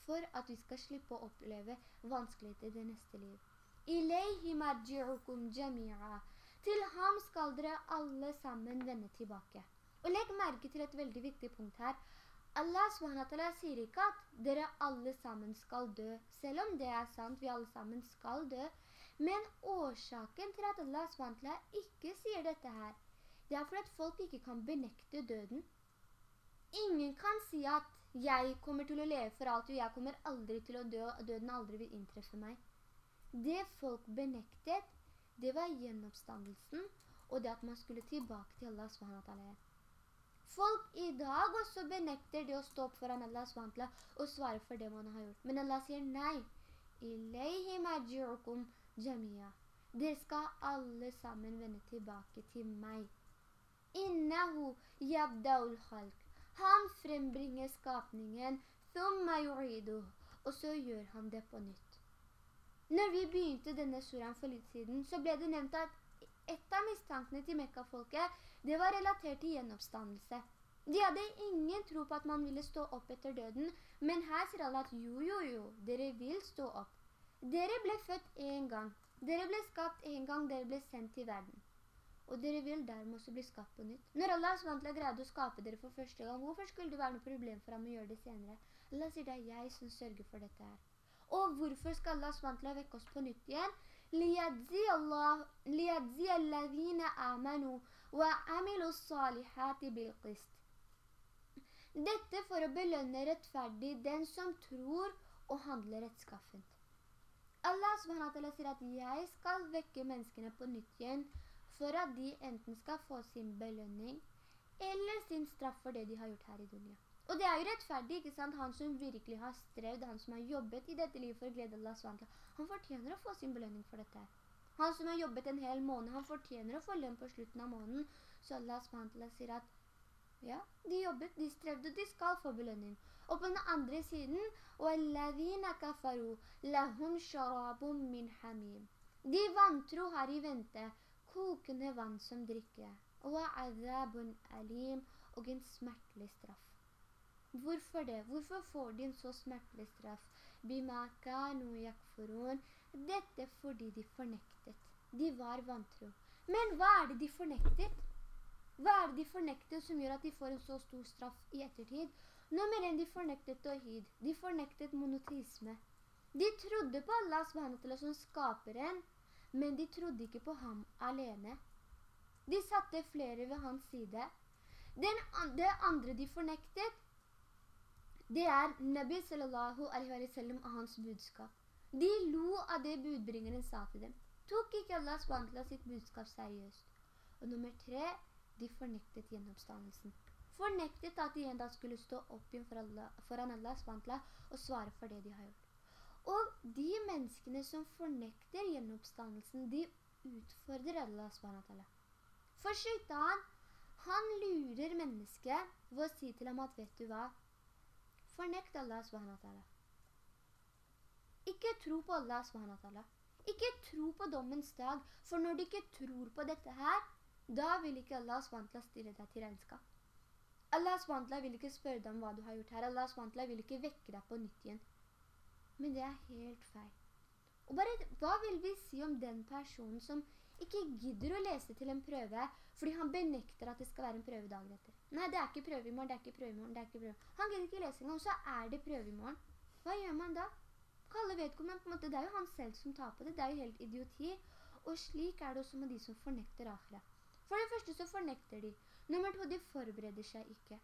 for at vi skal slippe å oppleve vanskeligheter i det neste liv. Ilayhi marji'ukum jami'a. Til ham skal dere alle sammen vende tilbake. Og legg merke til et veldig viktig punkt her. Allah SWT sier ikke at dere alle sammen skal dø, selv om det er sant, vi alle sammen skal dø. Men årsaken til at Allah SWT ikke sier dette her, det er for at folk ikke kan benekte døden. Ingen kan si at jeg kommer til å leve for alt, og jeg kommer aldri til å dø, og døden aldri vil inntreffe meg. Det folk benektet, det var gjenoppstandelsen, og det at man skulle tilbake til Allah SWT. Folk i dag også benekter det å stå opp foran Allah SWT og svare for det man har gjort. Men Allah sier nei. Ilayhi maji'ukum jamia. Dere skal alle sammen vende tilbake til meg. Innahu yabda'ul khalq. Han frembringer skapningen, thumma yu'idu. Og så gjør han det på nytt. Når vi begynte denne suraen for litt siden, så ble det nevnt at et av mistankene til Mekka-folket det var relatert til gjenoppstandelse. De hadde ingen tro på at man ville stå opp etter døden, men her sier alle at jo, jo, jo, dere vil stå opp. Dere ble født en gang. Dere ble skapt en gang dere ble sendt til verden. og dere vil dermed også bli skapt på nytt. Når Allah SWT greide å skape dere for første gang, hvorfor skulle det være noe problem for ham å gjøre det senere? Allah sier det er jeg som sørger for dette her. Og hvorfor skal Allah SWT vekke oss på nytt igjen? لِيَجْزِيَ الَّذِينَ آمَنُوا وَعَمِلُوا الصَّالِحَاتِ بِالْقِسْتِ Dette for å belønne rettferdig den som tror og handler rettskaffent. Allah subhanahu sier at jeg skal vekke menneskene på nytt igjen for at de enten skal få sin belønning eller sin straff for det de har gjort her i dunia. Og det er jo rettferdig, ikke sant? Han som virkelig har strevd, han som har jobbet i dette livet for å glede Allah SWT, han fortjener å få sin belønning for dette. Han som har jobbet en hel måned, han fortjener å få lønn på slutten av måneden. Så Allah SWT sier at ja, de jobbet, de strevde, de skal få belønning. Og på den andre siden, وَالَّذِينَ كَفَرُوا لَهُمْ شَرَابٌ مِّنْ حَمِيمٌ De vantro har i vente kokende vann som drikke. وَعَذَابٌ أَلِيمٌ Og en smertelig straff. Hvorfor det? Hvorfor får de en så smertelig straff? Dette fordi de fornektet. De var vantro. Men hva er det de fornektet? Hva er det de fornektet som gjør at de får en så stor straff i ettertid? Nummer en, de fornektet tawhid. De fornektet monotisme. De trodde på Allah SWT som skaperen, men de trodde ikke på ham alene. De satte flere ved hans side. Den, det andre de fornektet, det er Nabi sallallahu alaihi wa sallam og hans budskap. De lo av det budbringeren sa til dem. Tok ikke Allah SWT sitt budskap seriøst. Og nummer tre, de fornektet gjennomstandelsen. Fornektet at de en dag skulle stå opp igjen for Allah, foran Allah SWT og svare for det de har gjort. Og de menneskene som fornekter gjennomstandelsen, de utfordrer Allah SWT. For skytan, han lurer mennesket ved å si til ham at, vet du hva? Fornekt Allah SWT. Ikke tro på Allah SWT. Ikke tro på dommens dag, for når du ikke tror på dette her, da vil ikke Allah SWT stille deg til regnskap. Allah SWT vil ikke spørre deg om hva du har gjort her. Allah SWT vil ikke vekke deg på nytt igjen. Men det er helt feil. Og bare, hva vil vi si om den personen som ikke gidder å lese til en prøve, fordi han benekter at det skal være en prøve dagen etter? Nei, det er ikke prøve i morgen, det er ikke prøve i morgen, det er ikke prøve. Han gidder ikke lese engang, så er det prøve i morgen. Hva gjør man da? Kalle vedkommende, på en måte, det er jo han selv som tar på det, det er jo helt idioti. Og slik er det også med de som fornekter akkurat. For det første så fornekter de. Nummer to, de forbereder seg ikke.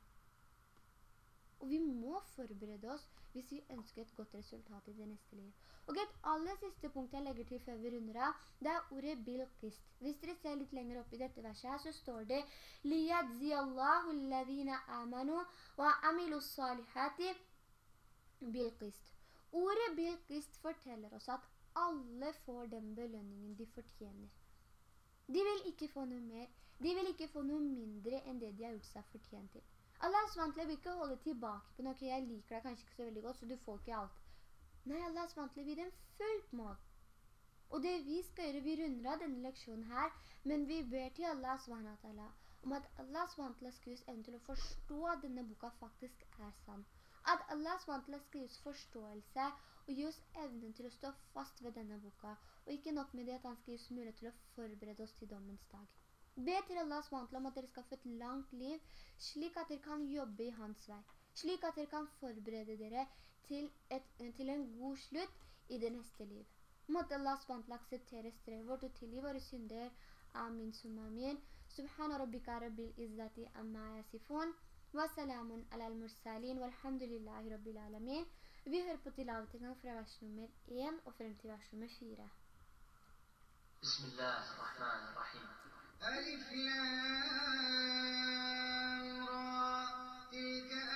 Og vi må forberede oss hvis vi ønsker et godt resultat i det neste liv. Og et aller siste punkt jeg legger til før vi runder av, det er ordet bilqist. Hvis dere ser litt lenger opp i dette verset her, så står det «Liyadzi Allahu alladhina amanu wa amilu salihati bilqist». Ordet bilqist forteller oss at alle får den belønningen de fortjener. De vil ikke få noe mer. De vil ikke få noe mindre enn det de har gjort seg fortjent til. Allah SWT vil ikke holde tilbake på noe. Jeg liker deg kanskje ikke så veldig godt, så du får ikke alt. Nei, Allah SWT vil en fullt mål. Og det vi skal gjøre, vi runder av denne leksjonen her, men vi ber til Allah SWT om at Allah SWT oss evne til å forstå at denne boka faktisk er sann. At Allah SWT oss forståelse og gi oss evnen til å stå fast ved denne boka. Og ikke nok med det at han oss mulighet til å forberede oss til dommens dag. Be til Allah SWT om at dere skal få et langt liv, slik at dere kan jobbe i hans vei. Slik at dere kan forberede dere til, et, til en god slutt i det neste livet. Måtte Allah SWT akseptere strevet vårt og tilgi våre synder. Amin summa min. Subhana rabbika rabbil izzati amma yasifun. Wa salamun ala al-mursalin. Walhamdulillahi rabbil alamin. Vi hører på tilavet en gang fra vers nummer 1 og frem til vers nummer 4. Bismillahirrahmanirrahim. ألف لام را. تلك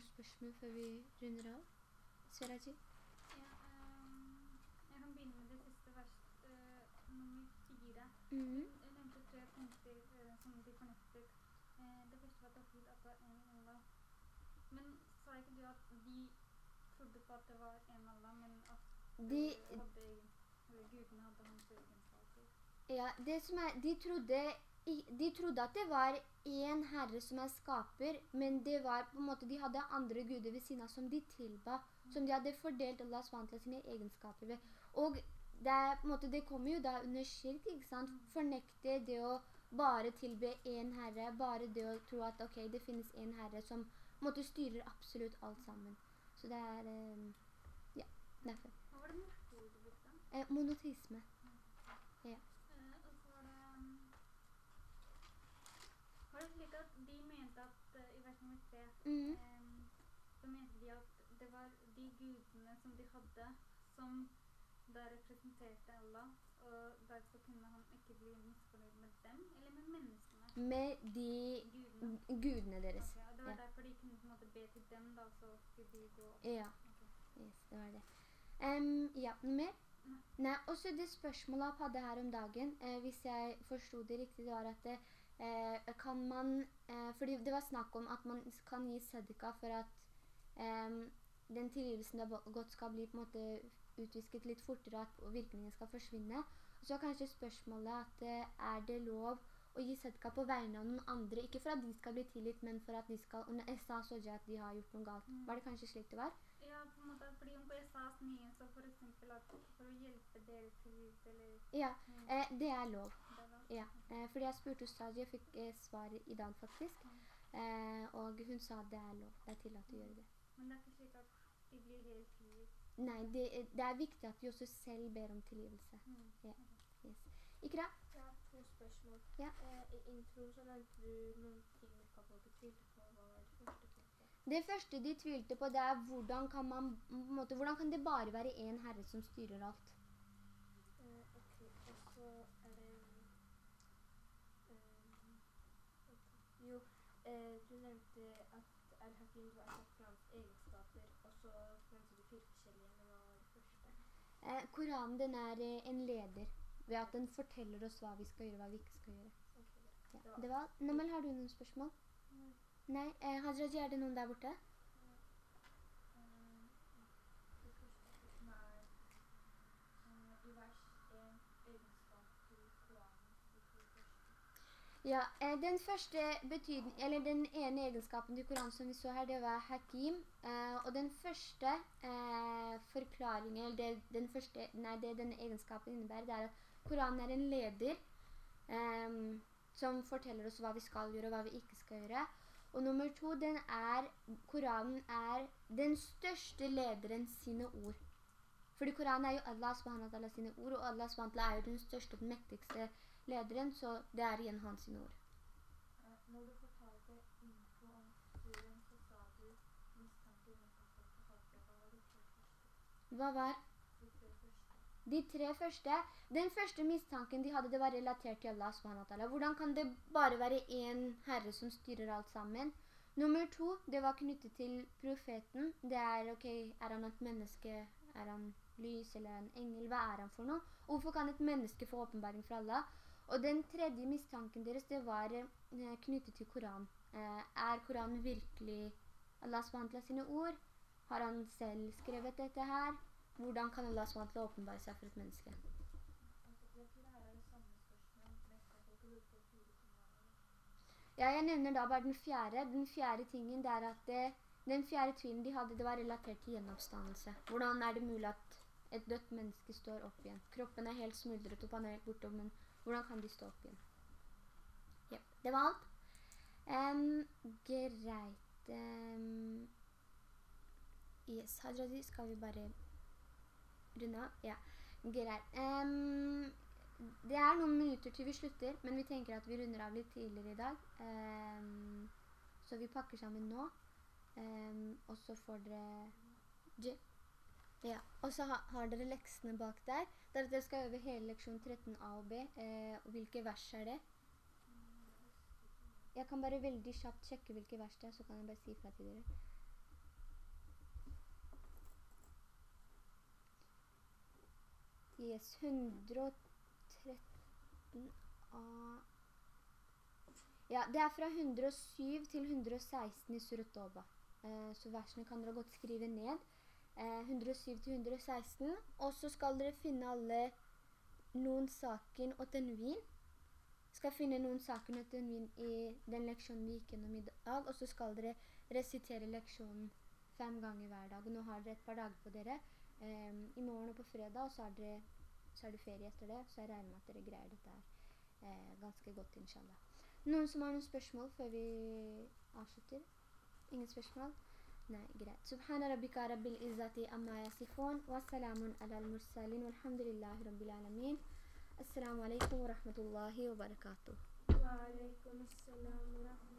noen spørsmål før vi runder av? Sveraji? Ja, um, jeg kan begynne med det siste verset, uh, nummer fire. Mhm. Jeg nevnte tre punkter uh, som de fornektet. Uh, det første var tawhid, at det var en Allah. Men sa ikke du at de trodde på at det var en Allah, men at De, eh, hadde, eller gudene hadde hans egenskaper? ja, det som er, de trodde, de trodde at det var en herre som er skaper, men det var på en måte, de hadde andre guder ved siden av som de tilba, som de hadde fordelt Allah SWT sine egenskaper ved. Og det, er, måte, det kommer jo da under kirk, ikke sant? Fornekte det å bare tilbe en herre, bare det å tro at ok, det finnes en herre som måte styrer absolutt alt sammen. Så det er, eh, ja, derfor. Hva var det norske ordet du brukte? Eh, og så var det um, Var det slik at de mente at eh, i em, så mente de at det var de gudene som de hadde, som da representerte Allah, og derfor kunne han ikke bli misfornøyd med dem, eller med menneskene? Med de Gudene. gudene deres. Okay, og det var ja. derfor de kunne på en måte be til dem, da, så skulle de gå Ja, okay. yes, det var det. Um, ja, noe mer? Nei. Nei, også det spørsmålet jeg hadde her om dagen, eh, hvis jeg forstod det riktig, det var at det, eh, kan man, eh, fordi det var snakk om at man kan gi sadika for at em, den tilgivelsen det har gått skal bli på en måte utvisket litt fortere, at virkningen skal forsvinne. Og så er kanskje spørsmålet at eh, er det lov å gi sadika på vegne av noen andre, ikke for at de skal bli tilgitt, men for at de skal, jeg sa så at de har gjort noe galt. Mm. Var det kanskje slik det var? Ja, på en måte, fordi om på så mye, så for eksempel at for å hjelpe dere til hus, eller Ja, mm, eh, det er lov. Ja, eh, fordi jeg spurte Ustad, og fikk eh, svar i dag faktisk, eh, og hun sa det er lov, det er tillatt å gjøre det. Men det er ikke slik at de blir helt tilgitt. Nei, det, det er viktig at vi også selv ber om tilgivelse. Mm. Yes. Ikra? Ja, to spørsmål. Ja. Eh, I introen så nevnte du noen ting Mekka-folket tvilte på. Hva var det første punktet? Det første de tvilte på, det er hvordan kan man, på måte, hvordan kan det bare være en herre som styrer alt? Eh, ok, og så er det eh, ok. Jo, eh, du nevnte at Al-Hakim var et av Korans egenskaper, og så nevnte du fire forskjellige, men hva var det første? Eh, Koranen den er eh, en leder, ved at den forteller oss hva vi skal gjøre, hva vi ikke skal gjøre. Okay, Det var Det var, Namal, har du noen spørsmål? Nei. Nei, eh, Hadraji, er det noen der borte? Eh, det første som er eh, i vers 1 egenskap til Koranen. De to første. Ja, eh, den første betydning, eller den ene egenskapen til Koranen som vi så her, det var hakim. Eh, og den første eh, forklaringen, eller det, den første, nei, det denne egenskapen innebærer, det er at Koranen er en leder um, som forteller oss hva vi skal gjøre og hva vi ikke skal gjøre. Og nummer to, den er, Koranen er den største lederen sine ord. Fordi Koranen er jo Allah subhanahu wa ta'ala sine ord, og Allah subhanahu wa er jo den største og mektigste lederen, så det er igjen hans sine ord. Eh, Når du fortalte info om turen, så sa du mistanke hva var de tre første? Den første mistanken de hadde, det var relatert til Allah subhanahu. Hvordan kan det bare være én herre som styrer alt sammen? Nummer to, det var knyttet til profeten. Det er, ok, er han et menneske? Er han lys eller en engel? Hva er han for noe? Hvorfor kan et menneske få åpenbaring fra Allah? Og den tredje mistanken deres, det var eh, knyttet til Koran. Eh, er Koranen virkelig Allah subhanahu sine ord? Har han selv skrevet dette her? Hvordan kan Allah SWT åpenbare seg for et menneske? Ja, jeg nevner da bare den fjerde. Den fjerde tingen det er at det, den fjerde tvilen de hadde, det var relatert til gjenoppstandelse. Hvordan er det mulig at et dødt menneske står opp igjen? Kroppen er helt smuldret opp, han er helt borte, men hvordan kan de stå opp igjen? Ja, det var alt. Um, greit. Um, yes, Hadradi, skal vi bare runde av? Ja, greit. Um, det er noen minutter til vi slutter, men vi tenker at vi runder av litt tidligere i dag. Um, så vi pakker sammen nå. um, og så får dere. Ja, og så ha, har dere leksene bak der. Der dere skal øve hele leksjon 13a og b. Eh, og hvilke vers er det? Jeg kan bare veldig kjapt sjekke hvilke vers det er, så kan jeg bare si fra til dere. Yes, 113a... Ja, det er fra 107 til 116 i Suratoba, Eh, så versene kan dere godt skrive ned. Eh, 107 til 116. Og så skal dere finne alle noen saken og tenvin. Skal finne noen saken og tenvin i den leksjonen vi gikk gjennom i dag. Og så skal dere resitere leksjonen fem ganger hver dag. Nå har dere et par dager på dere. Eh, I morgen og på fredag, og så er, dere, så er det ferie etter det. Så jeg regner med at dere greier dette her eh, ganske godt, inshallah. Noen som har noen spørsmål før vi avslutter? Ingen spørsmål? أثناء قراءة سبحان ربك رب العزة أما يصفون وسلام على المرسلين والحمد لله رب العالمين. السلام عليكم ورحمة الله وبركاته. وعليكم السلام ورحمة